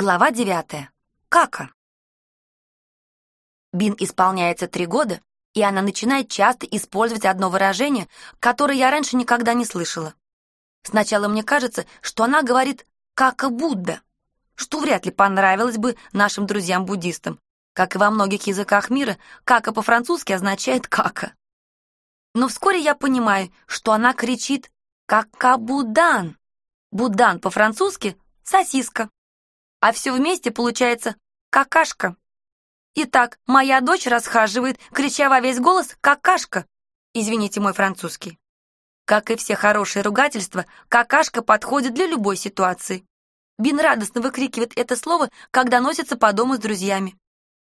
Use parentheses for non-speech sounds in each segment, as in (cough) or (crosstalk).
Глава девятая. Кака. Бин исполняется три года, и она начинает часто использовать одно выражение, которое я раньше никогда не слышала. Сначала мне кажется, что она говорит «кака Будда», что вряд ли понравилось бы нашим друзьям-буддистам. Как и во многих языках мира, «кака» по-французски означает «кака». Но вскоре я понимаю, что она кричит «кака-будан». Будан по-французски — сосиска а все вместе получается какашка. Итак, моя дочь расхаживает, крича во весь голос «какашка». Извините мой французский. Как и все хорошие ругательства, какашка подходит для любой ситуации. Бин радостно выкрикивает это слово, когда носится по дому с друзьями.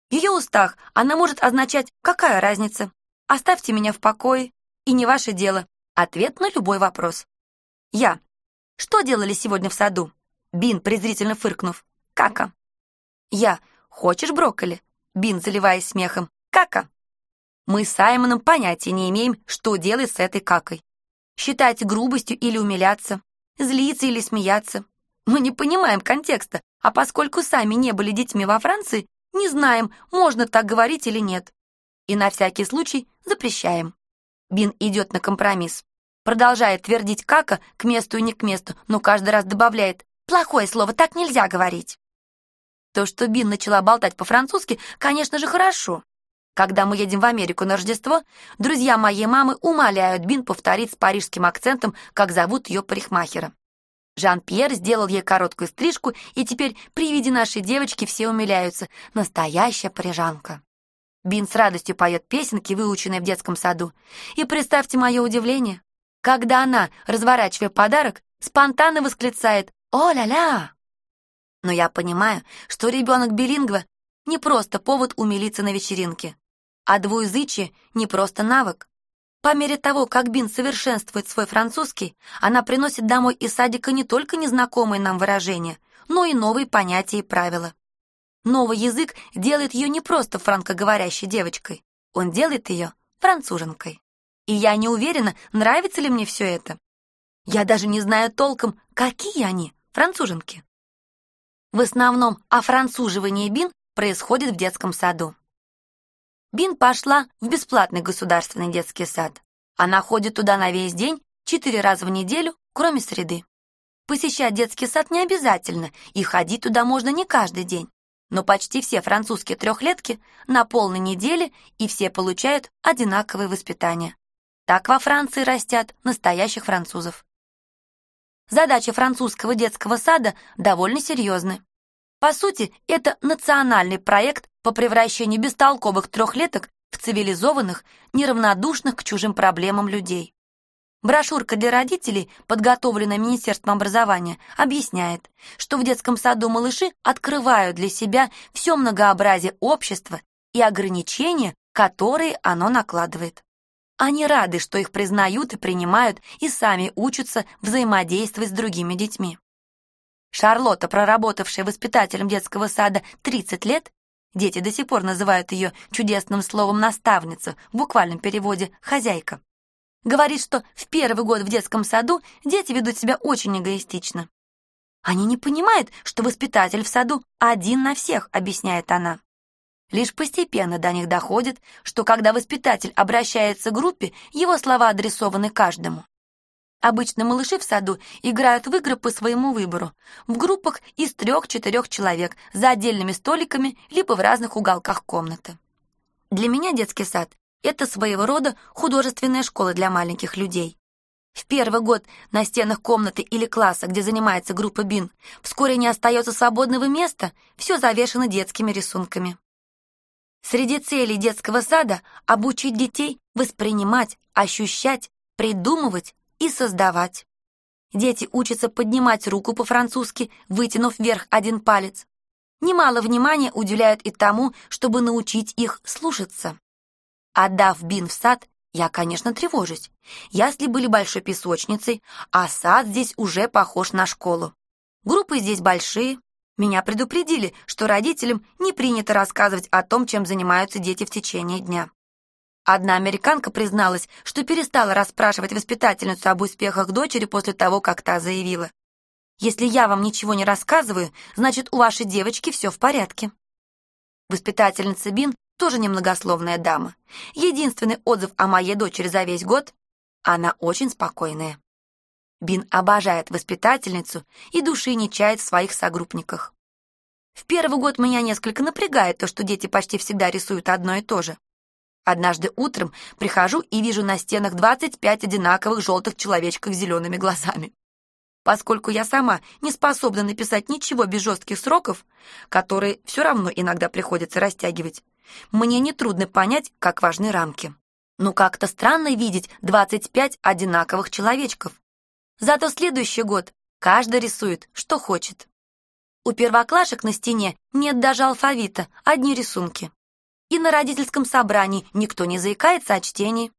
В ее устах она может означать «какая разница?», «оставьте меня в покое» и «не ваше дело». Ответ на любой вопрос. Я. Что делали сегодня в саду? Бин, презрительно фыркнув. Кака. Я. Хочешь брокколи? Бин, заливаясь смехом. Кака. Мы с Саймоном понятия не имеем, что делать с этой какой. Считать грубостью или умиляться, злиться или смеяться. Мы не понимаем контекста, а поскольку сами не были детьми во Франции, не знаем, можно так говорить или нет. И на всякий случай запрещаем. Бин идет на компромисс. Продолжает твердить кака к месту и не к месту, но каждый раз добавляет «плохое слово, так нельзя говорить». То, что Бин начала болтать по-французски, конечно же, хорошо. Когда мы едем в Америку на Рождество, друзья моей мамы умоляют Бин повторить с парижским акцентом, как зовут ее парикмахера. Жан-Пьер сделал ей короткую стрижку, и теперь при виде нашей девочки все умиляются. Настоящая парижанка. Бин с радостью поет песенки, выученные в детском саду. И представьте мое удивление, когда она, разворачивая подарок, спонтанно восклицает «О-ля-ля!» Но я понимаю, что ребенок билингва не просто повод умилиться на вечеринке, а двуязычие не просто навык. По мере того, как Бин совершенствует свой французский, она приносит домой из садика не только незнакомые нам выражения, но и новые понятия и правила. Новый язык делает ее не просто франкоговорящей девочкой, он делает ее француженкой. И я не уверена, нравится ли мне все это. Я даже не знаю толком, какие они, француженки. В основном офранцуживание Бин происходит в детском саду. Бин пошла в бесплатный государственный детский сад. Она ходит туда на весь день, четыре раза в неделю, кроме среды. Посещать детский сад не обязательно, и ходить туда можно не каждый день. Но почти все французские трехлетки на полной неделе, и все получают одинаковое воспитание. Так во Франции растят настоящих французов. Задачи французского детского сада довольно серьезны. По сути, это национальный проект по превращению бестолковых трехлеток в цивилизованных, неравнодушных к чужим проблемам людей. Брошюрка для родителей, подготовленная Министерством образования, объясняет, что в детском саду малыши открывают для себя все многообразие общества и ограничения, которые оно накладывает. Они рады, что их признают и принимают, и сами учатся взаимодействовать с другими детьми. Шарлотта, проработавшая воспитателем детского сада 30 лет, дети до сих пор называют ее чудесным словом «наставница», в буквальном переводе «хозяйка», говорит, что в первый год в детском саду дети ведут себя очень эгоистично. Они не понимают, что воспитатель в саду один на всех, объясняет она. Лишь постепенно до них доходит, что когда воспитатель обращается к группе, его слова адресованы каждому. Обычно малыши в саду играют в игры по своему выбору, в группах из трех-четырех человек, за отдельными столиками, либо в разных уголках комнаты. Для меня детский сад — это своего рода художественная школа для маленьких людей. В первый год на стенах комнаты или класса, где занимается группа БИН, вскоре не остается свободного места, все завешено детскими рисунками. Среди целей детского сада обучить детей воспринимать, ощущать, придумывать и создавать. Дети учатся поднимать руку по-французски, вытянув вверх один палец. Немало внимания уделяют и тому, чтобы научить их слушаться. Отдав Бин в сад, я, конечно, тревожусь. Ясли были большой песочницей, а сад здесь уже похож на школу. Группы здесь большие, меня предупредили, что родителям не принято рассказывать о том, чем занимаются дети в течение дня. Одна американка призналась, что перестала расспрашивать воспитательницу об успехах дочери после того, как та заявила. Если я вам ничего не рассказываю, значит, у вашей девочки все в порядке. Воспитательница Бин тоже немногословная дама. Единственный отзыв о моей дочери за весь год — она очень спокойная. Бин обожает воспитательницу и души не чает в своих согруппниках. В первый год меня несколько напрягает то, что дети почти всегда рисуют одно и то же. Однажды утром прихожу и вижу на стенах 25 одинаковых желтых человечков с зелеными глазами. Поскольку я сама не способна написать ничего без жестких сроков, которые все равно иногда приходится растягивать, мне нетрудно понять, как важны рамки. Но как-то странно видеть 25 одинаковых человечков. Зато следующий год каждый рисует, что хочет. У первоклашек на стене нет даже алфавита, одни рисунки. И на родительском собрании никто не заикается о чтении.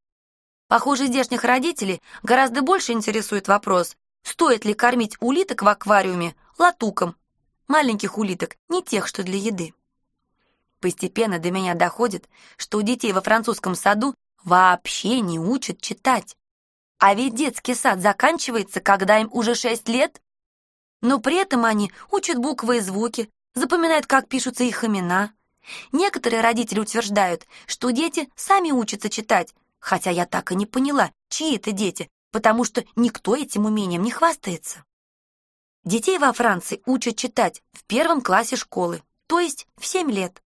Похоже, здешних родителей гораздо больше интересует вопрос, стоит ли кормить улиток в аквариуме латуком, маленьких улиток, не тех, что для еды. Постепенно до меня доходит, что у детей во французском саду вообще не учат читать. А ведь детский сад заканчивается, когда им уже шесть лет. Но при этом они учат буквы и звуки, запоминают, как пишутся их имена. Некоторые родители утверждают, что дети сами учатся читать, хотя я так и не поняла, чьи это дети, потому что никто этим умением не хвастается. Детей во Франции учат читать в первом классе школы, то есть в 7 лет.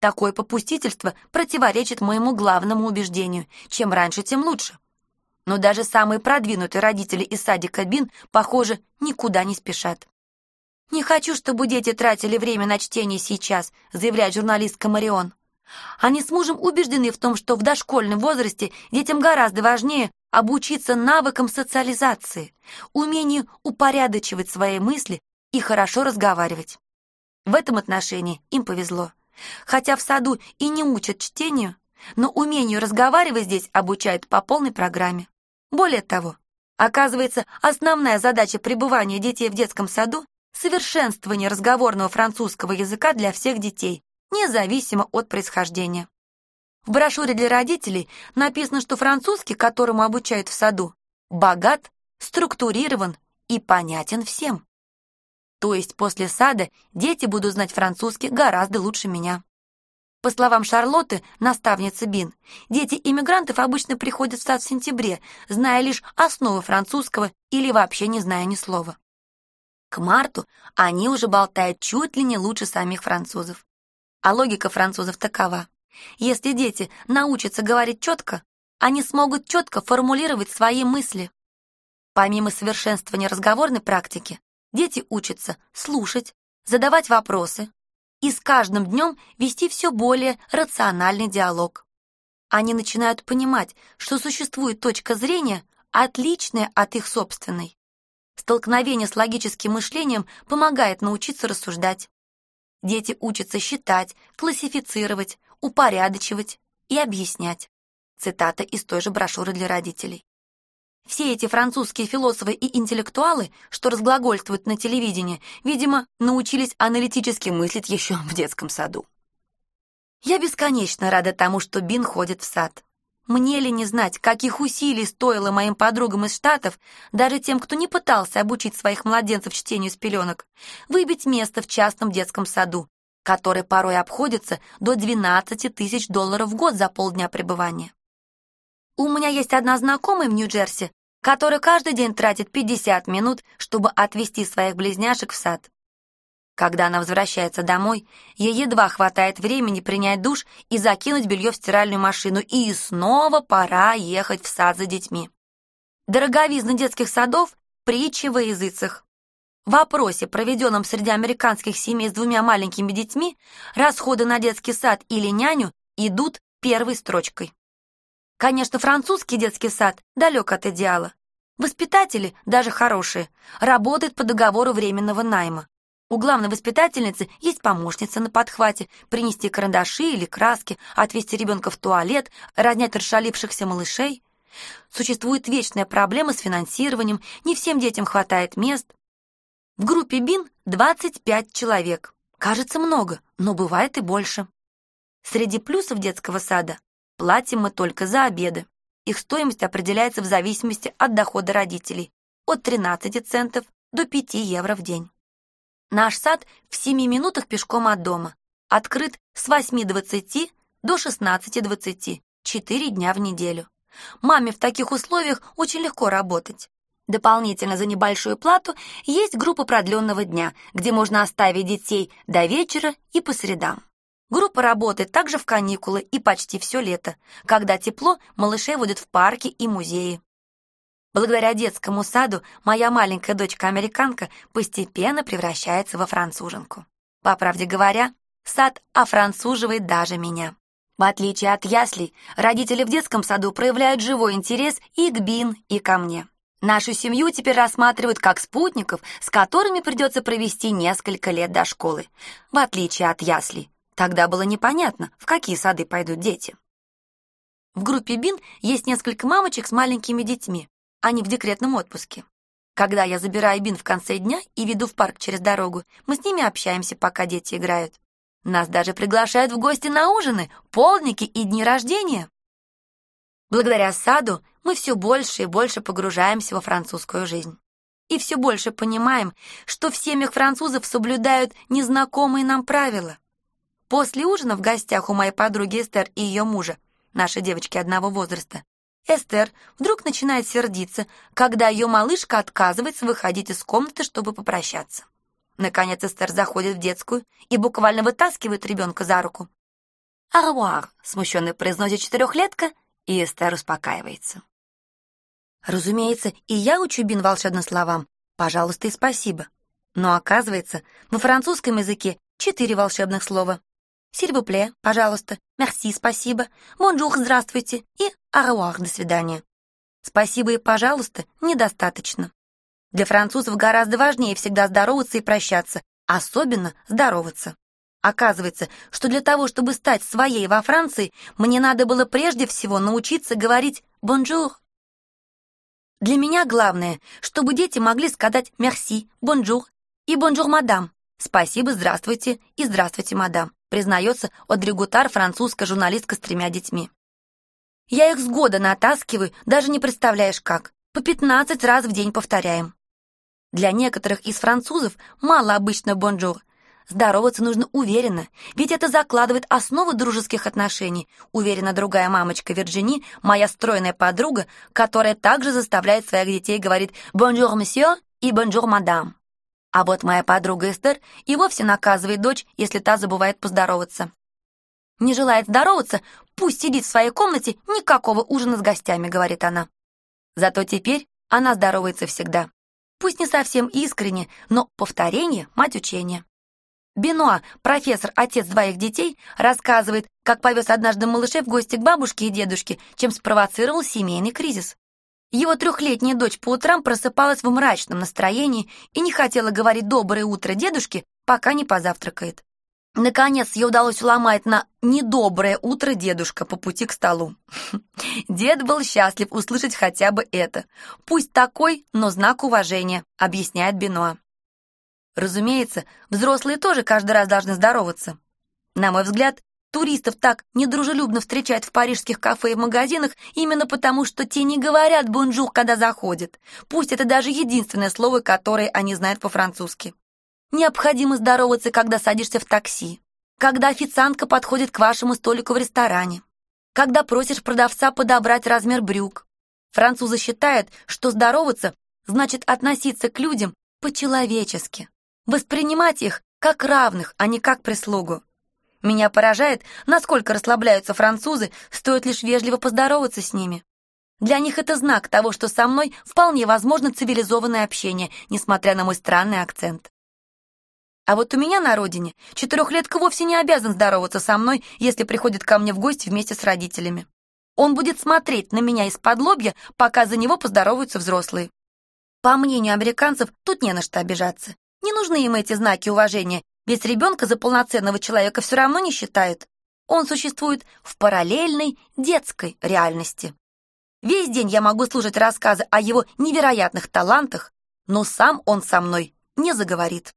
Такое попустительство противоречит моему главному убеждению. Чем раньше, тем лучше. Но даже самые продвинутые родители из садика Бин, похоже, никуда не спешат. «Не хочу, чтобы дети тратили время на чтение сейчас», заявляет журналистка Марион. Они с мужем убеждены в том, что в дошкольном возрасте детям гораздо важнее обучиться навыкам социализации, умению упорядочивать свои мысли и хорошо разговаривать. В этом отношении им повезло. Хотя в саду и не учат чтению, но умению разговаривать здесь обучают по полной программе. Более того, оказывается, основная задача пребывания детей в детском саду — совершенствование разговорного французского языка для всех детей, независимо от происхождения. В брошюре для родителей написано, что французский, которому обучают в саду, богат, структурирован и понятен всем. То есть после сада дети будут знать французский гораздо лучше меня. По словам Шарлотты, наставницы Бин, дети иммигрантов обычно приходят в сад в сентябре, зная лишь основы французского или вообще не зная ни слова. К марту они уже болтают чуть ли не лучше самих французов. А логика французов такова. Если дети научатся говорить четко, они смогут четко формулировать свои мысли. Помимо совершенствования разговорной практики, дети учатся слушать, задавать вопросы и с каждым днем вести все более рациональный диалог. Они начинают понимать, что существует точка зрения, отличная от их собственной. Столкновение с логическим мышлением помогает научиться рассуждать. Дети учатся считать, классифицировать, упорядочивать и объяснять. Цитата из той же брошюры для родителей. Все эти французские философы и интеллектуалы, что разглагольствуют на телевидении, видимо, научились аналитически мыслить еще в детском саду. Я бесконечно рада тому, что Бин ходит в сад. Мне ли не знать, каких усилий стоило моим подругам из Штатов, даже тем, кто не пытался обучить своих младенцев чтению с пеленок, выбить место в частном детском саду, который порой обходится до 12 тысяч долларов в год за полдня пребывания. У меня есть одна знакомая в Нью-Джерси, которая каждый день тратит 50 минут, чтобы отвезти своих близняшек в сад. Когда она возвращается домой, ей едва хватает времени принять душ и закинуть белье в стиральную машину, и снова пора ехать в сад за детьми. Дороговизна детских садов — притча во языцах. В опросе, проведенном среди американских семей с двумя маленькими детьми, расходы на детский сад или няню идут первой строчкой. Конечно, французский детский сад далек от идеала. Воспитатели, даже хорошие, работают по договору временного найма. У главной воспитательницы есть помощница на подхвате, принести карандаши или краски, отвезти ребенка в туалет, разнять расшалившихся малышей. Существует вечная проблема с финансированием, не всем детям хватает мест. В группе БИН 25 человек. Кажется много, но бывает и больше. Среди плюсов детского сада платим мы только за обеды. Их стоимость определяется в зависимости от дохода родителей. От 13 центов до 5 евро в день. Наш сад в 7 минутах пешком от дома. Открыт с 8.20 до 16.20, 4 дня в неделю. Маме в таких условиях очень легко работать. Дополнительно за небольшую плату есть группа продленного дня, где можно оставить детей до вечера и по средам. Группа работает также в каникулы и почти все лето. Когда тепло, малышей водят в парки и музеи. Благодаря детскому саду моя маленькая дочка-американка постепенно превращается во француженку. По правде говоря, сад офранцуживает даже меня. В отличие от яслей, родители в детском саду проявляют живой интерес и к Бин, и ко мне. Нашу семью теперь рассматривают как спутников, с которыми придется провести несколько лет до школы, в отличие от яслей. Тогда было непонятно, в какие сады пойдут дети. В группе БИН есть несколько мамочек с маленькими детьми. Они в декретном отпуске. Когда я забираю БИН в конце дня и веду в парк через дорогу, мы с ними общаемся, пока дети играют. Нас даже приглашают в гости на ужины, полдники и дни рождения. Благодаря саду мы все больше и больше погружаемся во французскую жизнь. И все больше понимаем, что в семьях французов соблюдают незнакомые нам правила. После ужина в гостях у моей подруги Эстер и ее мужа, наши девочки одного возраста, Эстер вдруг начинает сердиться, когда ее малышка отказывается выходить из комнаты, чтобы попрощаться. Наконец Эстер заходит в детскую и буквально вытаскивает ребенка за руку. «Аруар», — смущенно произносит четырехлетка, и Эстер успокаивается. Разумеется, и я учу Бин волшебным словам «пожалуйста» и «спасибо». Но оказывается, во французском языке четыре волшебных слова. «S'il vous plaît», «пожалуйста», «merci», «спасибо», «bonjour», «здравствуйте» и «аруар», «до свидания». «Спасибо» и «пожалуйста» недостаточно. Для французов гораздо важнее всегда здороваться и прощаться, особенно здороваться. Оказывается, что для того, чтобы стать своей во Франции, мне надо было прежде всего научиться говорить «bonjour». Для меня главное, чтобы дети могли сказать «merci», «bonjour» и «bonjour, madame». «Спасибо, здравствуйте» и «здравствуйте, мадам», признается Одри Гутар, французская журналистка с тремя детьми. Я их с года натаскиваю, даже не представляешь как. По пятнадцать раз в день повторяем. Для некоторых из французов мало обычного «bonjour», Здороваться нужно уверенно, ведь это закладывает основу дружеских отношений, уверена другая мамочка Вирджини, моя стройная подруга, которая также заставляет своих детей говорить «bonjour, monsieur» и «bonjour, madame». А вот моя подруга Эстер и вовсе наказывает дочь, если та забывает поздороваться. «Не желает здороваться, пусть сидит в своей комнате, никакого ужина с гостями», — говорит она. Зато теперь она здоровается всегда. Пусть не совсем искренне, но повторение — мать учения. Бенуа, профессор, отец двоих детей, рассказывает, как повез однажды малышей в гости к бабушке и дедушке, чем спровоцировал семейный кризис. Его трехлетняя дочь по утрам просыпалась в мрачном настроении и не хотела говорить «доброе утро дедушке», пока не позавтракает. Наконец, ей удалось уломать на «недоброе утро дедушка» по пути к столу. (laughs) Дед был счастлив услышать хотя бы это. Пусть такой, но знак уважения, объясняет Бенуа. Разумеется, взрослые тоже каждый раз должны здороваться. На мой взгляд, туристов так недружелюбно встречают в парижских кафе и магазинах именно потому, что те не говорят «bonjour», когда заходят. Пусть это даже единственное слово, которое они знают по-французски. Необходимо здороваться, когда садишься в такси, когда официантка подходит к вашему столику в ресторане, когда просишь продавца подобрать размер брюк. Французы считают, что здороваться значит относиться к людям по-человечески воспринимать их как равных, а не как прислугу. Меня поражает, насколько расслабляются французы, стоит лишь вежливо поздороваться с ними. Для них это знак того, что со мной вполне возможно цивилизованное общение, несмотря на мой странный акцент. А вот у меня на родине четырехлетка вовсе не обязан здороваться со мной, если приходит ко мне в гости вместе с родителями. Он будет смотреть на меня из-под лобья, пока за него поздороваются взрослые. По мнению американцев, тут не на что обижаться. Не нужны им эти знаки уважения, ведь ребенка за полноценного человека все равно не считают. Он существует в параллельной детской реальности. Весь день я могу слушать рассказы о его невероятных талантах, но сам он со мной не заговорит.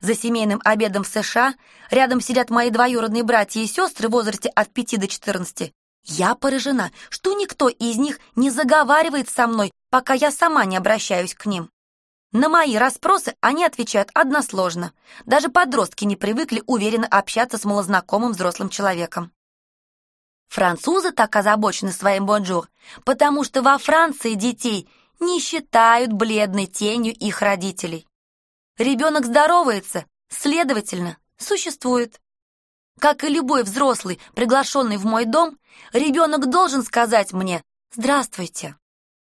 За семейным обедом в США рядом сидят мои двоюродные братья и сестры в возрасте от 5 до 14. Я поражена, что никто из них не заговаривает со мной, пока я сама не обращаюсь к ним. На мои расспросы они отвечают односложно. Даже подростки не привыкли уверенно общаться с малознакомым взрослым человеком. Французы так озабочены своим bonjour, потому что во Франции детей не считают бледной тенью их родителей. Ребенок здоровается, следовательно, существует. Как и любой взрослый, приглашенный в мой дом, ребенок должен сказать мне «Здравствуйте».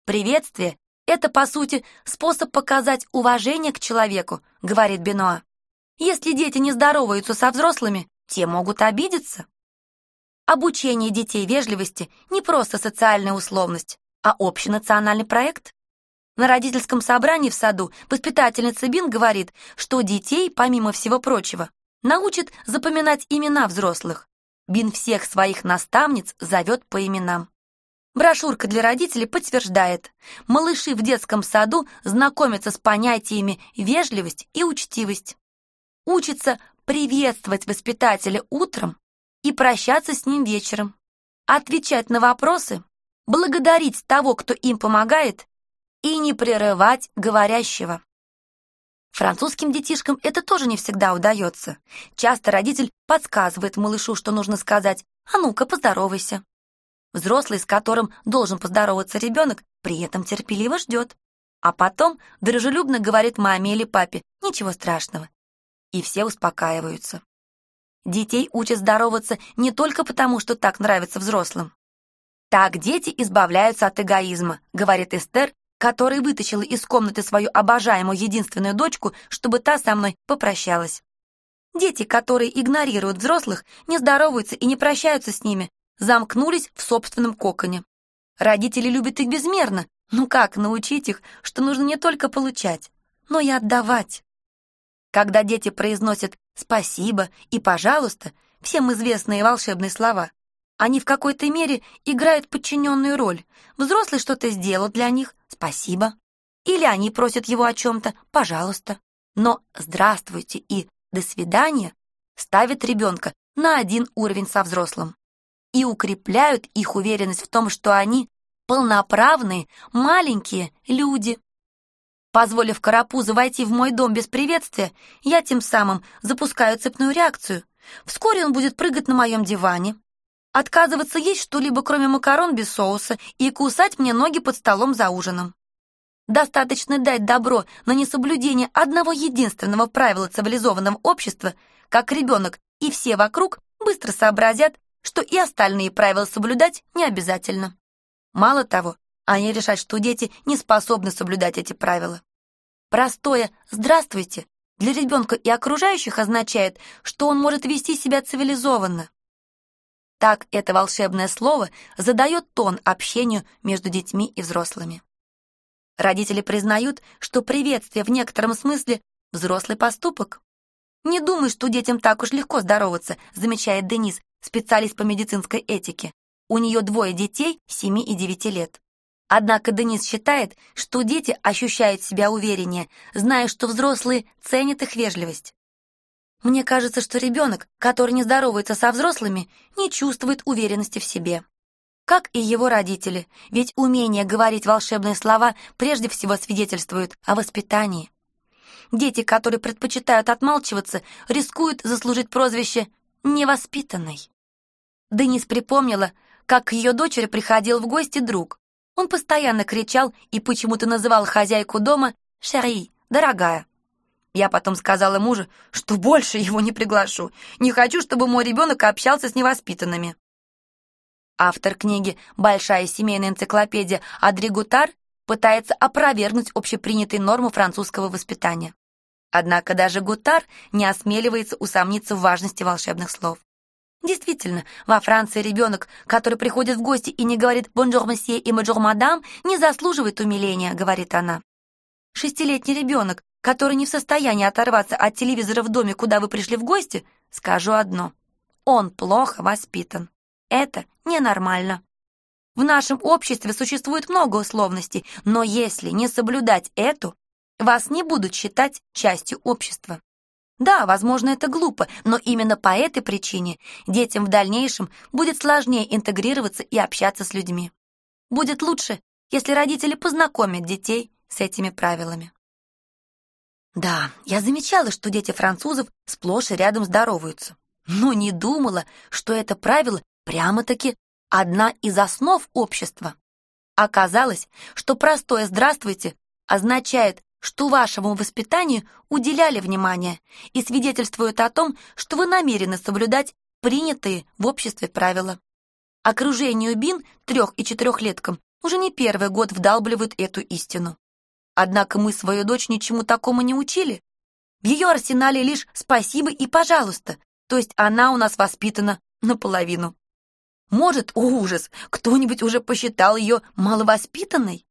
Приветствие — это, по сути, способ показать уважение к человеку, говорит Бенуа. Если дети не здороваются со взрослыми, те могут обидеться. Обучение детей вежливости не просто социальная условность, а общенациональный проект. На родительском собрании в саду воспитательница Бин говорит, что детей, помимо всего прочего, научит запоминать имена взрослых. Бин всех своих наставниц зовет по именам. Брошюрка для родителей подтверждает, малыши в детском саду знакомятся с понятиями вежливость и учтивость. Учатся приветствовать воспитателя утром и прощаться с ним вечером, отвечать на вопросы, благодарить того, кто им помогает, и не прерывать говорящего. Французским детишкам это тоже не всегда удается. Часто родитель подсказывает малышу, что нужно сказать «А ну-ка, поздоровайся». Взрослый, с которым должен поздороваться ребенок, при этом терпеливо ждет. А потом дружелюбно говорит маме или папе «Ничего страшного». И все успокаиваются. Детей учат здороваться не только потому, что так нравится взрослым. Так дети избавляются от эгоизма, говорит Эстер, которая вытащила из комнаты свою обожаемую единственную дочку, чтобы та со мной попрощалась. Дети, которые игнорируют взрослых, не здороваются и не прощаются с ними, замкнулись в собственном коконе. Родители любят их безмерно, ну как научить их, что нужно не только получать, но и отдавать? Когда дети произносят «спасибо» и «пожалуйста», всем известные волшебные слова, они в какой-то мере играют подчиненную роль. Взрослый что-то сделал для них «спасибо». Или они просят его о чем-то «пожалуйста». Но «здравствуйте» и «до свидания» ставят ребенка на один уровень со взрослым и укрепляют их уверенность в том, что они полноправные маленькие люди. Позволив Карапузу войти в мой дом без приветствия, я тем самым запускаю цепную реакцию. Вскоре он будет прыгать на моем диване, отказываться есть что-либо, кроме макарон без соуса, и кусать мне ноги под столом за ужином. Достаточно дать добро на несоблюдение одного единственного правила цивилизованного общества, как ребенок и все вокруг быстро сообразят, что и остальные правила соблюдать не обязательно. Мало того, они решат, что дети не способны соблюдать эти правила. Простое «здравствуйте» для ребенка и окружающих означает, что он может вести себя цивилизованно. Так это волшебное слово задает тон общению между детьми и взрослыми. Родители признают, что приветствие в некотором смысле взрослый поступок. «Не думай, что детям так уж легко здороваться», замечает Денис, специалист по медицинской этике. У нее двое детей 7 и 9 лет. Однако Денис считает, что дети ощущают себя увереннее, зная, что взрослые ценят их вежливость. Мне кажется, что ребенок, который не здоровается со взрослыми, не чувствует уверенности в себе. Как и его родители, ведь умение говорить волшебные слова прежде всего свидетельствует о воспитании. Дети, которые предпочитают отмалчиваться, рискуют заслужить прозвище «невоспитанной». Денис припомнила, как к ее дочери приходил в гости друг, он постоянно кричал и почему-то называл хозяйку дома «Шари, дорогая». Я потом сказала мужу, что больше его не приглашу. Не хочу, чтобы мой ребенок общался с невоспитанными. Автор книги «Большая семейная энциклопедия» Адри Гутар пытается опровергнуть общепринятые нормы французского воспитания. Однако даже Гутар не осмеливается усомниться в важности волшебных слов. Действительно, во Франции ребенок, который приходит в гости и не говорит «bonjour, monsieur» и «bonjour, madame», не заслуживает умиления, говорит она. Шестилетний ребенок, который не в состоянии оторваться от телевизора в доме, куда вы пришли в гости, скажу одно. Он плохо воспитан. Это ненормально. В нашем обществе существует много условностей, но если не соблюдать эту, вас не будут считать частью общества. Да, возможно, это глупо, но именно по этой причине детям в дальнейшем будет сложнее интегрироваться и общаться с людьми. Будет лучше, если родители познакомят детей с этими правилами. Да, я замечала, что дети французов сплошь и рядом здороваются, но не думала, что это правило прямо-таки одна из основ общества. Оказалось, что простое «здравствуйте» означает, что вашему воспитанию уделяли внимание и свидетельствует о том, что вы намерены соблюдать принятые в обществе правила. Окружению Бин, трех- и четырехлеткам, уже не первый год вдалбливают эту истину. Однако мы свою дочь ничему такому не учили. В ее арсенале лишь «спасибо» и «пожалуйста», то есть она у нас воспитана наполовину. Может, ужас, кто-нибудь уже посчитал ее маловоспитанной?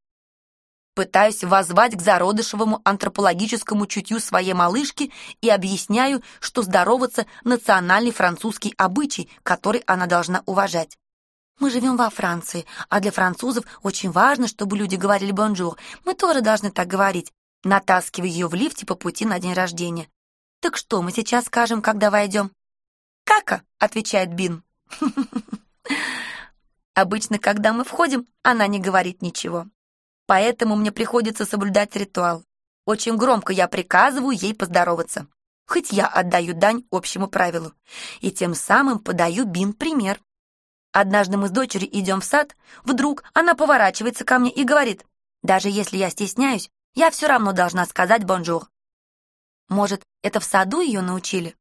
Пытаюсь воззвать к зародышевому антропологическому чутью своей малышки и объясняю, что здороваться — национальный французский обычай, который она должна уважать. Мы живем во Франции, а для французов очень важно, чтобы люди говорили «bonjour». Мы тоже должны так говорить, натаскивая ее в лифте по пути на день рождения. Так что мы сейчас скажем, когда войдем? «Кака», — отвечает Бин. (laughs) Обычно, когда мы входим, она не говорит ничего. Поэтому мне приходится соблюдать ритуал. Очень громко я приказываю ей поздороваться. Хоть я отдаю дань общему правилу. И тем самым подаю Бин пример. Однажды мы с дочерью идем в сад, вдруг она поворачивается ко мне и говорит, «Даже если я стесняюсь, я все равно должна сказать bonjour». Может, это в саду ее научили?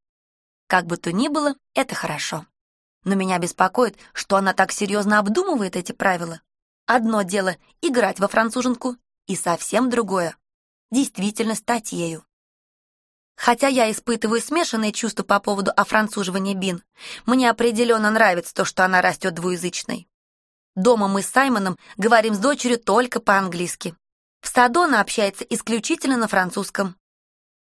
Как бы то ни было, это хорошо. Но меня беспокоит, что она так серьезно обдумывает эти правила. Одно дело — играть во француженку, и совсем другое — действительно стать ею. Хотя я испытываю смешанные чувства по поводу офранцуживания Бин, мне определенно нравится то, что она растет двуязычной. Дома мы с Саймоном говорим с дочерью только по-английски. В саду она общается исключительно на французском.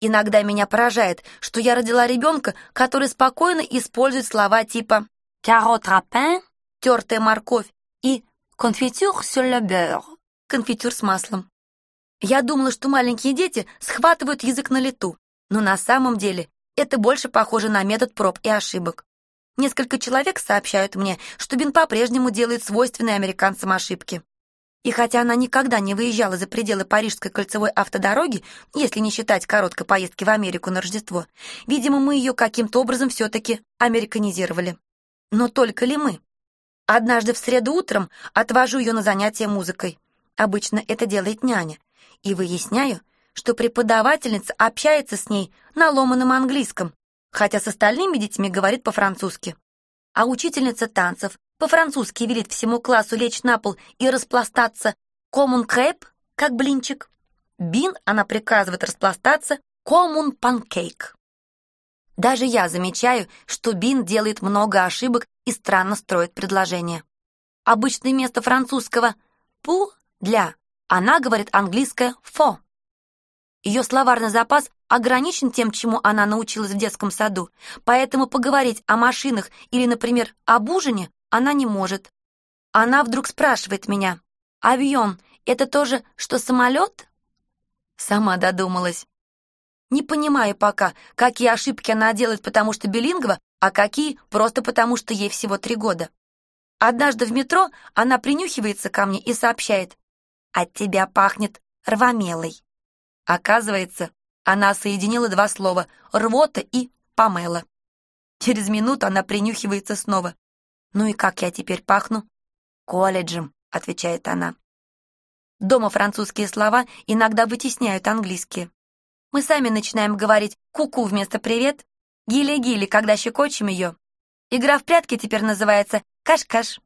Иногда меня поражает, что я родила ребенка, который спокойно использует слова типа «carotte râpin» — «тертая морковь» «confiture sur le beurre» — «конфитюр с маслом». Я думала, что маленькие дети схватывают язык на лету, но на самом деле это больше похоже на метод проб и ошибок. Несколько человек сообщают мне, что Бин по-прежнему делает свойственные американцам ошибки. И хотя она никогда не выезжала за пределы Парижской кольцевой автодороги, если не считать короткой поездки в Америку на Рождество, видимо, мы ее каким-то образом все-таки американизировали. Но только ли мы? Однажды в среду утром отвожу ее на занятия музыкой. Обычно это делает няня. И выясняю, что преподавательница общается с ней на ломаном английском, хотя с остальными детьми говорит по-французски. А учительница танцев по-французски велит всему классу лечь на пол и распластаться «коммун крэп», как блинчик. Бин она приказывает распластаться «коммун панкейк». Даже я замечаю, что Бин делает много ошибок и странно строит предложения. Обычное место французского «пу» для, она говорит английское «фо». Ее словарный запас ограничен тем, чему она научилась в детском саду, поэтому поговорить о машинах или, например, об ужине она не может. Она вдруг спрашивает меня, «Авион — это тоже, что самолет?» Сама додумалась. Не понимаю пока, какие ошибки она делает, потому что билингва, а какие просто потому, что ей всего три года. Однажды в метро она принюхивается ко мне и сообщает, «От тебя пахнет рвомелой». Оказывается, она соединила два слова «рвота» и «помела». Через минуту она принюхивается снова. «Ну и как я теперь пахну?» «Колледжем», — отвечает она. Дома французские слова иногда вытесняют английские. Мы сами начинаем говорить «ку-ку» вместо «привет», «гили-гили», когда щекочем ее. Игра в прятки теперь называется «каш-каш».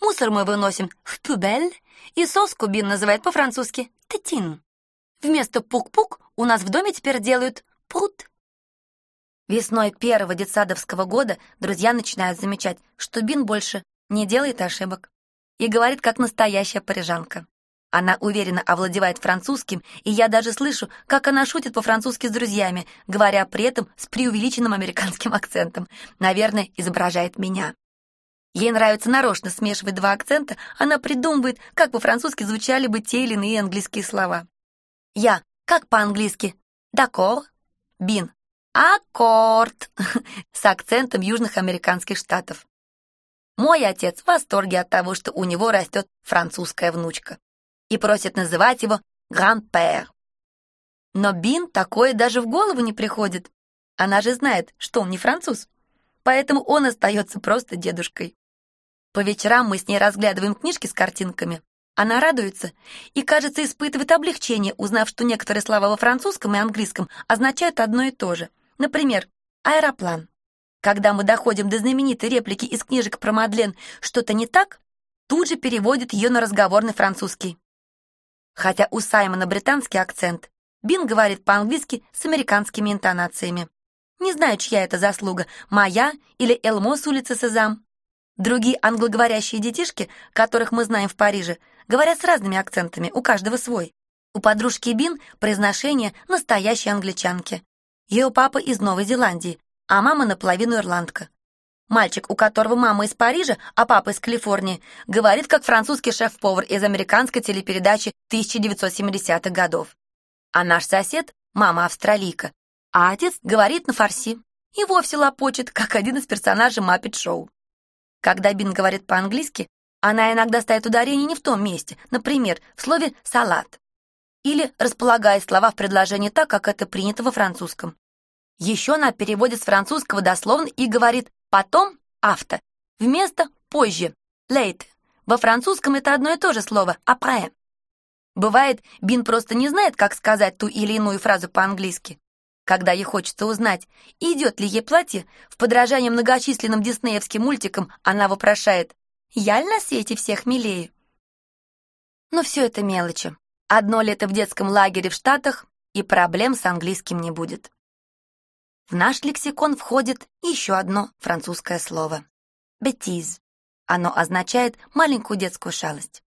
Мусор мы выносим в пюбель, и соску Бин называет по-французски «тетин». Вместо пук-пук у нас в доме теперь делают пут. Весной первого детсадовского года друзья начинают замечать, что Бин больше не делает ошибок и говорит, как настоящая парижанка. Она уверенно овладевает французским, и я даже слышу, как она шутит по-французски с друзьями, говоря при этом с преувеличенным американским акцентом. Наверное, изображает меня. Ей нравится нарочно смешивать два акцента, она придумывает, как по-французски звучали бы те или иные английские слова. Я. Как по-английски? Дакор. Бин. Аккорд. (laughs) С акцентом южных американских штатов. Мой отец в восторге от того, что у него растет французская внучка. И просит называть его гран-пэр. Но Бин такое даже в голову не приходит. Она же знает, что он не француз. Поэтому он остается просто дедушкой. По вечерам мы с ней разглядываем книжки с картинками. Она радуется и, кажется, испытывает облегчение, узнав, что некоторые слова во французском и английском означают одно и то же. Например, аэроплан. Когда мы доходим до знаменитой реплики из книжек про Мадлен «что-то не так», тут же переводит ее на разговорный французский. Хотя у Саймона британский акцент, Бин говорит по-английски с американскими интонациями. Не знаю, чья это заслуга, моя или Элмо с улицы Сезам. Другие англоговорящие детишки, которых мы знаем в Париже, говорят с разными акцентами, у каждого свой. У подружки Бин произношение настоящей англичанки. Ее папа из Новой Зеландии, а мама наполовину ирландка. Мальчик, у которого мама из Парижа, а папа из Калифорнии, говорит как французский шеф-повар из американской телепередачи 1970-х годов. А наш сосед, мама австралийка, а отец говорит на фарси и вовсе лопочет, как один из персонажей Маппет-шоу. Когда Бин говорит по-английски, она иногда ставит ударение не в том месте, например, в слове «салат». Или располагает слова в предложении так, как это принято во французском. Еще она переводит с французского дословно и говорит «потом» — «авто», вместо «позже» — «late». Во французском это одно и то же слово «après». Бывает, Бин просто не знает, как сказать ту или иную фразу по-английски. Когда ей хочется узнать, идет ли ей платье, в подражании многочисленным диснеевским мультикам она вопрошает «Я ли на свете всех милее?» Но все это мелочи. Одно лето в детском лагере в Штатах, и проблем с английским не будет. В наш лексикон входит еще одно французское слово — «бетиз». Оно означает маленькую детскую шалость.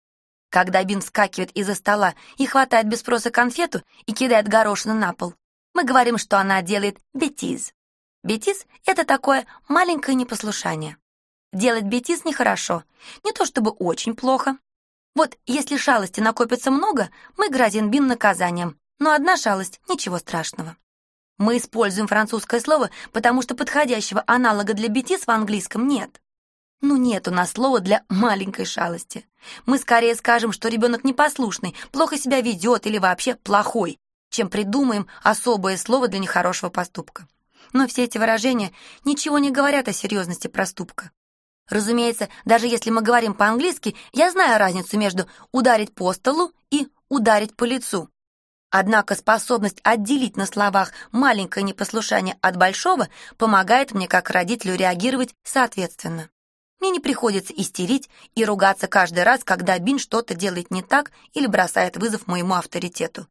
Когда Бин вскакивает из-за стола и хватает без спроса конфету и кидает горошину на пол, мы говорим, что она делает бетиз. Бетиз — это такое маленькое непослушание. Делать бетиз нехорошо, не то чтобы очень плохо. Вот если шалости накопится много, мы грозим Бин наказанием, но одна шалость — ничего страшного. Мы используем французское слово, потому что подходящего аналога для бетис в английском нет. Ну нет у нас слова для маленькой шалости. Мы скорее скажем, что ребенок непослушный, плохо себя ведет или вообще плохой, чем придумаем особое слово для нехорошего поступка. Но все эти выражения ничего не говорят о серьезности проступка. Разумеется, даже если мы говорим по-английски, я знаю разницу между ударить по столу и ударить по лицу. Однако способность отделить на словах маленькое непослушание от большого помогает мне как родителю реагировать соответственно. Мне не приходится истерить и ругаться каждый раз, когда Бин что-то делает не так или бросает вызов моему авторитету.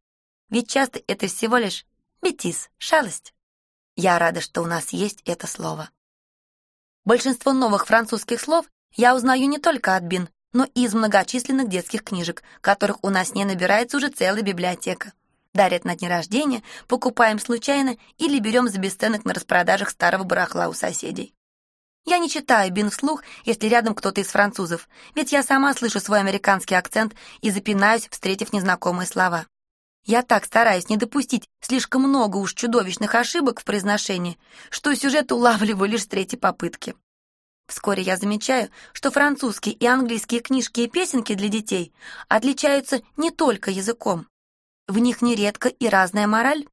Ведь часто это всего лишь бетис, шалость. Я рада, что у нас есть это слово. Большинство новых французских слов я узнаю не только от Бин, но и из многочисленных детских книжек, которых у нас не набирается уже целая библиотека дарят на дни рождения, покупаем случайно или берем за бесценок на распродажах старого барахла у соседей. Я не читаю Бин вслух, если рядом кто-то из французов, ведь я сама слышу свой американский акцент и запинаюсь, встретив незнакомые слова. Я так стараюсь не допустить слишком много уж чудовищных ошибок в произношении, что сюжет улавливаю лишь с третьей попытки. Вскоре я замечаю, что французские и английские книжки и песенки для детей отличаются не только языком. В них нередко и разная мораль.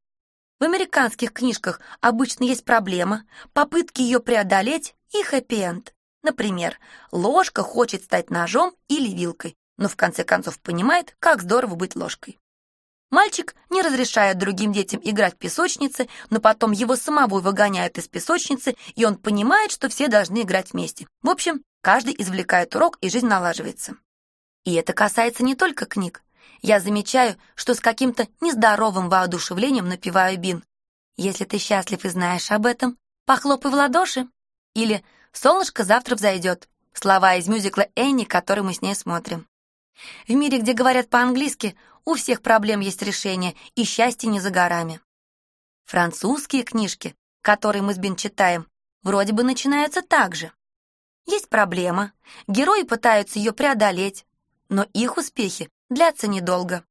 В американских книжках обычно есть проблема, попытки ее преодолеть и хэппи-энд. Например, ложка хочет стать ножом или вилкой, но в конце концов понимает, как здорово быть ложкой. Мальчик не разрешает другим детям играть в песочнице, но потом его самого выгоняют из песочницы, и он понимает, что все должны играть вместе. В общем, каждый извлекает урок, и жизнь налаживается. И это касается не только книг. Я замечаю, что с каким-то нездоровым воодушевлением напеваю Бин. Если ты счастлив и знаешь об этом, похлопай в ладоши. Или «Солнышко завтра взойдет». Слова из мюзикла «Энни», который мы с ней смотрим. В мире, где говорят по-английски, у всех проблем есть решение, и счастье не за горами. Французские книжки, которые мы с Бин читаем, вроде бы начинаются так же. Есть проблема, герои пытаются ее преодолеть, но их успехи длятся недолго.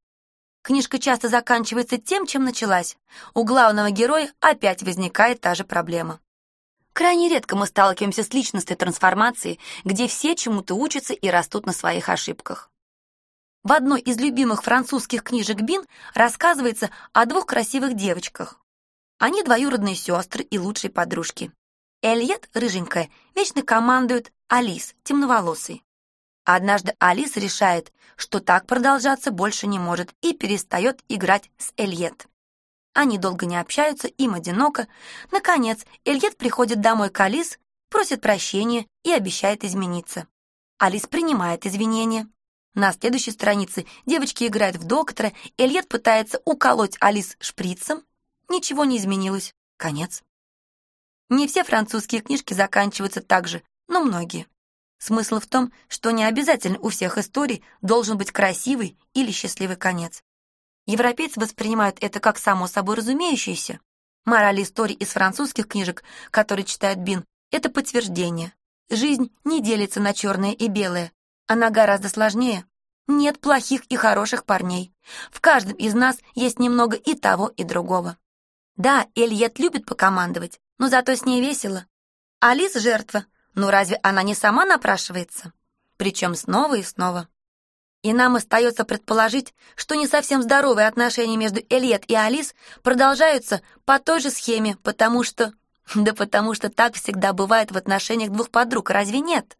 Книжка часто заканчивается тем, чем началась. У главного героя опять возникает та же проблема. Крайне редко мы сталкиваемся с личностной трансформацией, где все чему-то учатся и растут на своих ошибках. В одной из любимых французских книжек Бин рассказывается о двух красивых девочках. Они двоюродные сестры и лучшие подружки. Эльет, рыженькая, вечно командует Алис, темноволосой. Однажды Алис решает, что так продолжаться больше не может и перестает играть с Эльет. Они долго не общаются, им одиноко. Наконец, Эльет приходит домой к Алис, просит прощения и обещает измениться. Алис принимает извинения. На следующей странице девочки играют в доктора, Эльет пытается уколоть Алис шприцем. Ничего не изменилось. Конец. Не все французские книжки заканчиваются так же, но многие. Смысл в том, что не обязательно у всех историй должен быть красивый или счастливый конец. Европейцы воспринимают это как само собой разумеющееся. Мораль историй из французских книжек, которые читает Бин, это подтверждение. Жизнь не делится на черное и белое. Она гораздо сложнее. Нет плохих и хороших парней. В каждом из нас есть немного и того, и другого. Да, Эльет любит покомандовать, но зато с ней весело. Алис — жертва, ну разве она не сама напрашивается? Причем снова и снова. И нам остается предположить, что не совсем здоровые отношения между Эльет и Алис продолжаются по той же схеме, потому что... (laughs) Да потому что так всегда бывает в отношениях двух подруг, разве нет?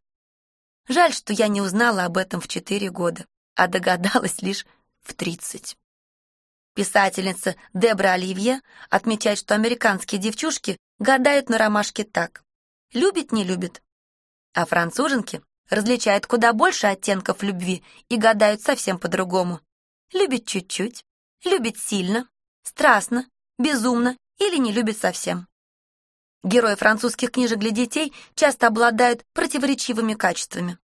Жаль, что я не узнала об этом в четыре года, а догадалась лишь в тридцать. Писательница Дебра Оливье отмечает, что американские девчушки гадают на ромашке так. Любит, не любит, а француженки различают куда больше оттенков любви и гадают совсем по-другому. Любит чуть-чуть, любит сильно, страстно, безумно или не любит совсем. Герои французских книжек для детей часто обладают противоречивыми качествами.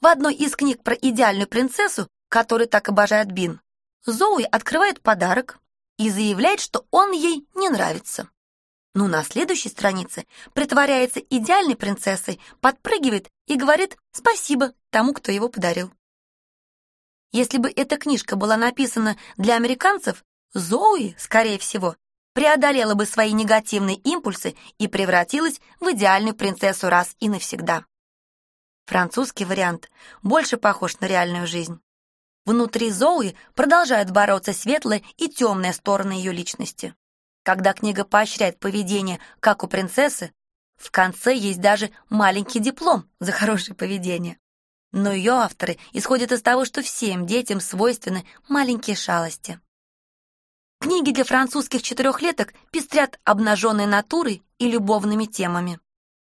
В одной из книг про идеальную принцессу, которую так обожает Бин, Зоуи открывает подарок и заявляет, что он ей не нравится. Но на следующей странице притворяется идеальной принцессой, подпрыгивает и говорит спасибо тому, кто его подарил. Если бы эта книжка была написана для американцев, Зоуи, скорее всего, преодолела бы свои негативные импульсы и превратилась в идеальную принцессу раз и навсегда. Французский вариант больше похож на реальную жизнь. Внутри Зоуи продолжают бороться светлая и темная стороны ее личности. Когда книга поощряет поведение, как у принцессы, в конце есть даже маленький диплом за хорошее поведение. Но ее авторы исходят из того, что всем детям свойственны маленькие шалости. Книги для французских четырехлеток пестрят обнаженной натурой и любовными темами.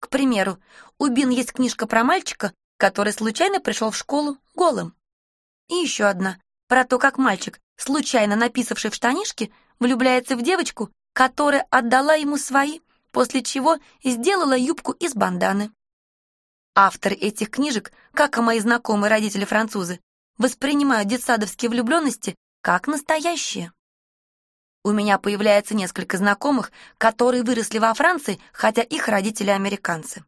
К примеру, у Бин есть книжка про мальчика, который случайно пришел в школу голым. И еще одна, про то, как мальчик, случайно написавший в штанишке, влюбляется в девочку которая отдала ему свои, после чего сделала юбку из банданы. Авторы этих книжек, как и мои знакомые родители-французы, воспринимают детсадовские влюбленности как настоящие. У меня появляется несколько знакомых, которые выросли во Франции, хотя их родители американцы.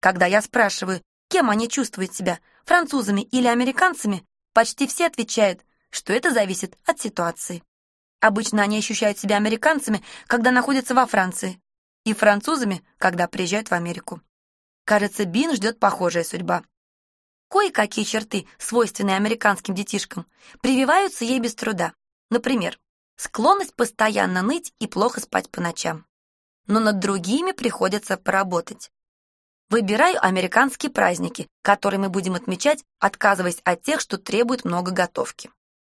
Когда я спрашиваю, кем они чувствуют себя, французами или американцами, почти все отвечают, что это зависит от ситуации. Обычно они ощущают себя американцами, когда находятся во Франции, и французами, когда приезжают в Америку. Кажется, Бин ждет похожая судьба. Кое-какие черты, свойственные американским детишкам, прививаются ей без труда. Например, склонность постоянно ныть и плохо спать по ночам. Но над другими приходится поработать. Выбираю американские праздники, которые мы будем отмечать, отказываясь от тех, что требуют много готовки.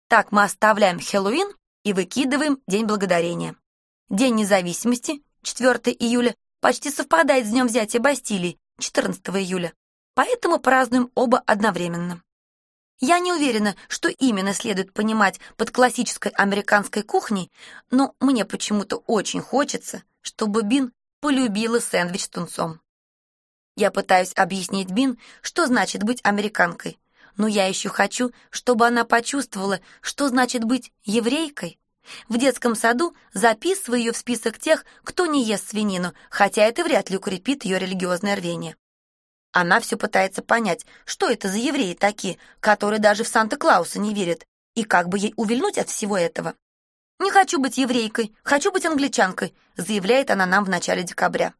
Так мы оставляем Хэллоуин и выкидываем День Благодарения. День независимости, 4 июля, почти совпадает с днем взятия Бастилии, 14 июля, поэтому празднуем оба одновременно. Я не уверена, что именно следует понимать под классической американской кухней, но мне почему-то очень хочется, чтобы Бин полюбила сэндвич с тунцом. Я пытаюсь объяснить Бин, что значит быть американкой, но я еще хочу, чтобы она почувствовала, что значит быть еврейкой. В детском саду записываю ее в список тех, кто не ест свинину, хотя это вряд ли укрепит ее религиозное рвение. Она все пытается понять, что это за евреи такие, которые даже в Санта-Клауса не верят, и как бы ей увильнуть от всего этого. «Не хочу быть еврейкой, хочу быть англичанкой», заявляет она нам в начале декабря.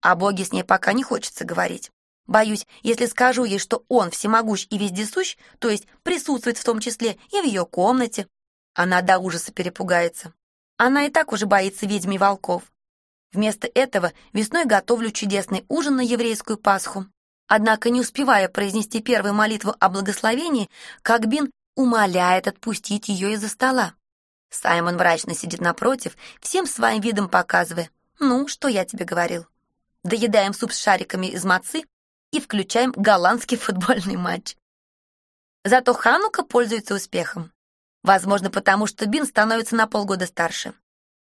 О Боге с ней пока не хочется говорить. Боюсь, если скажу ей, что он всемогущ и вездесущ, то есть присутствует в том числе и в ее комнате, она до ужаса перепугается. Она и так уже боится ведьм и волков. Вместо этого весной готовлю чудесный ужин на еврейскую Пасху. Однако, не успевая произнести первую молитву о благословении, как Бин умоляет отпустить ее из-за стола. Саймон мрачно сидит напротив, всем своим видом показывая, «Ну, что я тебе говорил?» Доедаем суп с шариками из мацы и включаем голландский футбольный матч. Зато Ханука пользуется успехом. Возможно, потому что Бин становится на полгода старше.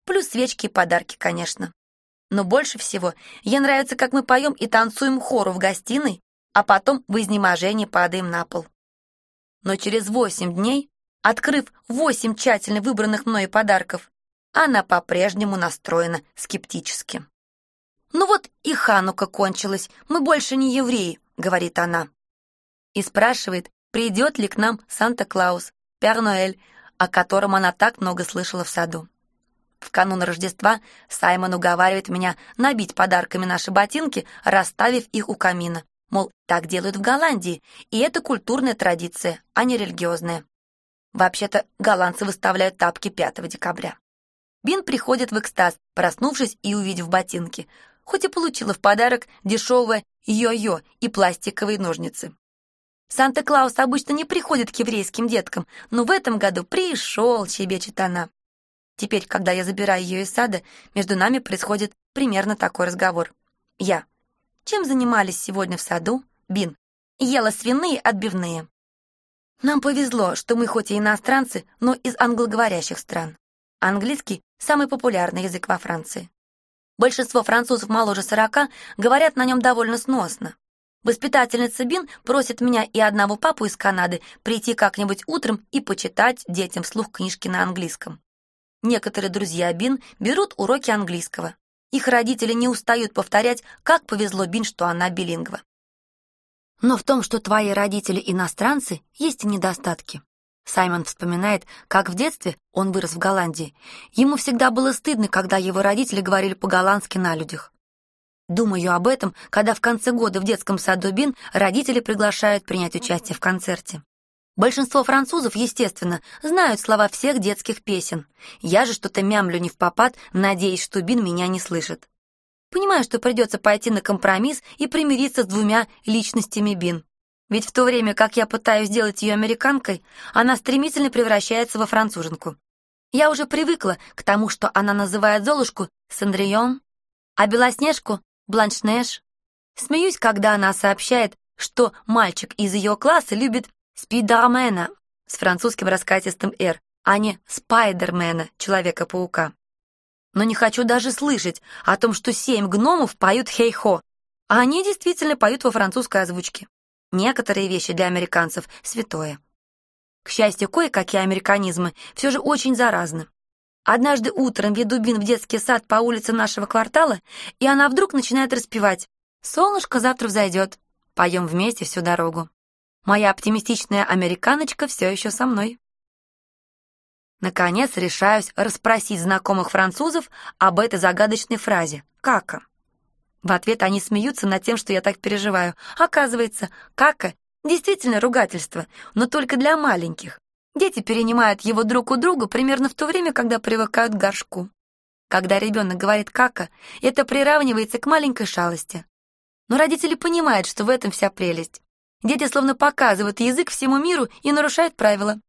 Плюс свечки и подарки, конечно. Но больше всего ей нравится, как мы поем и танцуем хору в гостиной, а потом в изнеможении падаем на пол. Но через восемь дней, открыв восемь тщательно выбранных мной подарков, она по-прежнему настроена скептически. «Ну вот и Ханука кончилась, мы больше не евреи», — говорит она. И спрашивает, придет ли к нам Санта-Клаус, Пер-Ноэль, о котором она так много слышала в саду. В канун Рождества Саймон уговаривает меня набить подарками наши ботинки, расставив их у камина. Мол, так делают в Голландии, и это культурная традиция, а не религиозная. Вообще-то голландцы выставляют тапки 5 декабря. Бин приходит в экстаз, проснувшись и увидев ботинки хоть и получила в подарок дешевое йо-йо и пластиковые ножницы. Санта-Клаус обычно не приходит к еврейским деткам, но в этом году пришел, щебечет она. Теперь, когда я забираю ее из сада, между нами происходит примерно такой разговор. Я. Чем занимались сегодня в саду? Бин. Ела свиные отбивные. Нам повезло, что мы хоть и иностранцы, но из англоговорящих стран. Английский — самый популярный язык во Франции. Большинство французов моложе сорока говорят на нем довольно сносно. Воспитательница Бин просит меня и одного папу из Канады прийти как-нибудь утром и почитать детям вслух книжки на английском. Некоторые друзья Бин берут уроки английского. Их родители не устают повторять, как повезло Бин, что она билингва. Но в том, что твои родители иностранцы, есть недостатки. Саймон вспоминает, как в детстве он вырос в Голландии. Ему всегда было стыдно, когда его родители говорили по-голландски на людях. Думаю об этом, когда в конце года в детском саду Бин родители приглашают принять участие в концерте. Большинство французов, естественно, знают слова всех детских песен. Я же что-то мямлю не в попад, надеясь, что Бин меня не слышит. Понимаю, что придется пойти на компромисс и примириться с двумя личностями Бин. Ведь в то время, как я пытаюсь сделать ее американкой, она стремительно превращается во француженку. Я уже привыкла к тому, что она называет Золушку Сандрион, а Белоснежку — Бланшнеш. Смеюсь, когда она сообщает, что мальчик из ее класса любит Спидермена с французским раскатистым «р», а не Спайдермена, Человека-паука. Но не хочу даже слышать о том, что семь гномов поют хей-хо, а они действительно поют во французской озвучке. Некоторые вещи для американцев — святое. К счастью, кое-какие американизмы все же очень заразны. Однажды утром веду Бин в детский сад по улице нашего квартала, и она вдруг начинает распевать «Солнышко завтра взойдет». Поем вместе всю дорогу. Моя оптимистичная американочка все еще со мной. Наконец решаюсь расспросить знакомых французов об этой загадочной фразе «кака». В ответ они смеются над тем, что я так переживаю. Оказывается, кака — действительно ругательство, но только для маленьких. Дети перенимают его друг у друга примерно в то время, когда привыкают к горшку. Когда ребенок говорит «кака», это приравнивается к маленькой шалости. Но родители понимают, что в этом вся прелесть. Дети словно показывают язык всему миру и нарушают правила.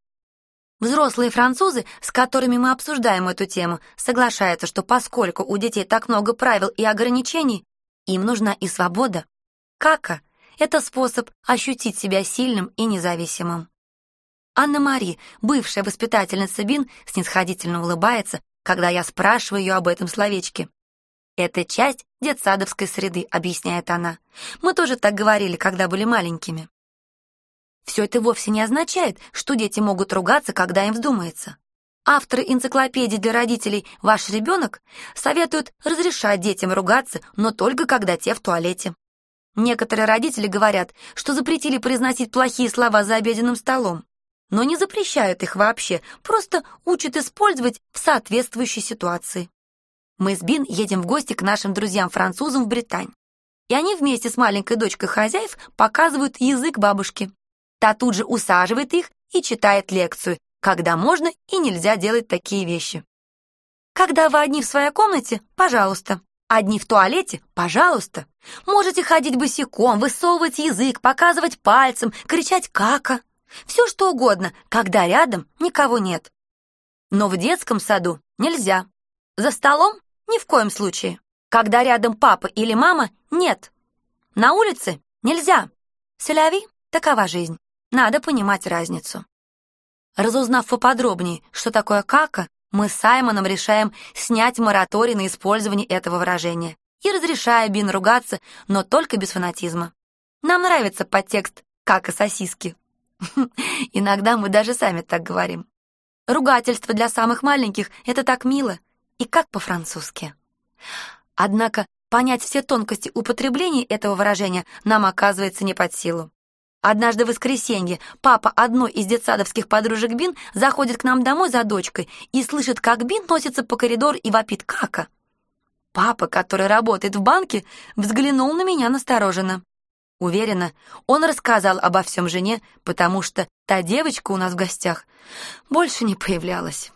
Взрослые французы, с которыми мы обсуждаем эту тему, соглашаются, что поскольку у детей так много правил и ограничений, им нужна и свобода. Кака — это способ ощутить себя сильным и независимым. Анна-Мари, бывшая воспитательница Бин, снисходительно улыбается, когда я спрашиваю ее об этом словечке. «Это часть детсадовской среды», — объясняет она. «Мы тоже так говорили, когда были маленькими». Все это вовсе не означает, что дети могут ругаться, когда им вздумается. Авторы энциклопедии для родителей «Ваш ребенок» советуют разрешать детям ругаться, но только когда те в туалете. Некоторые родители говорят, что запретили произносить плохие слова за обеденным столом, но не запрещают их вообще, просто учат использовать в соответствующей ситуации. Мы с Бин едем в гости к нашим друзьям-французам в Британь. и они вместе с маленькой дочкой хозяев показывают язык бабушки. Та тут же усаживает их и читает лекцию, когда можно и нельзя делать такие вещи. Когда вы одни в своей комнате, пожалуйста. Одни в туалете, пожалуйста. Можете ходить босиком, высовывать язык, показывать пальцем, кричать «кака». Все что угодно, когда рядом никого нет. Но в детском саду нельзя. За столом ни в коем случае. Когда рядом папа или мама нет. На улице нельзя. Соляви, такова жизнь. Надо понимать разницу. Разузнав поподробнее, что такое кака, мы с Саймоном решаем снять мораторий на использование этого выражения и разрешая Бин ругаться, но только без фанатизма. Нам нравится подтекст «кака сосиски». (laughs) Иногда мы даже сами так говорим. Ругательство для самых маленьких — это так мило и как по-французски. Однако понять все тонкости употребления этого выражения нам оказывается не под силу. Однажды в воскресенье папа одной из детсадовских подружек Бин заходит к нам домой за дочкой и слышит, как Бин носится по коридору и вопит «кака». Папа, который работает в банке, взглянул на меня настороженно. Уверена, он рассказал обо всем жене, потому что та девочка у нас в гостях больше не появлялась.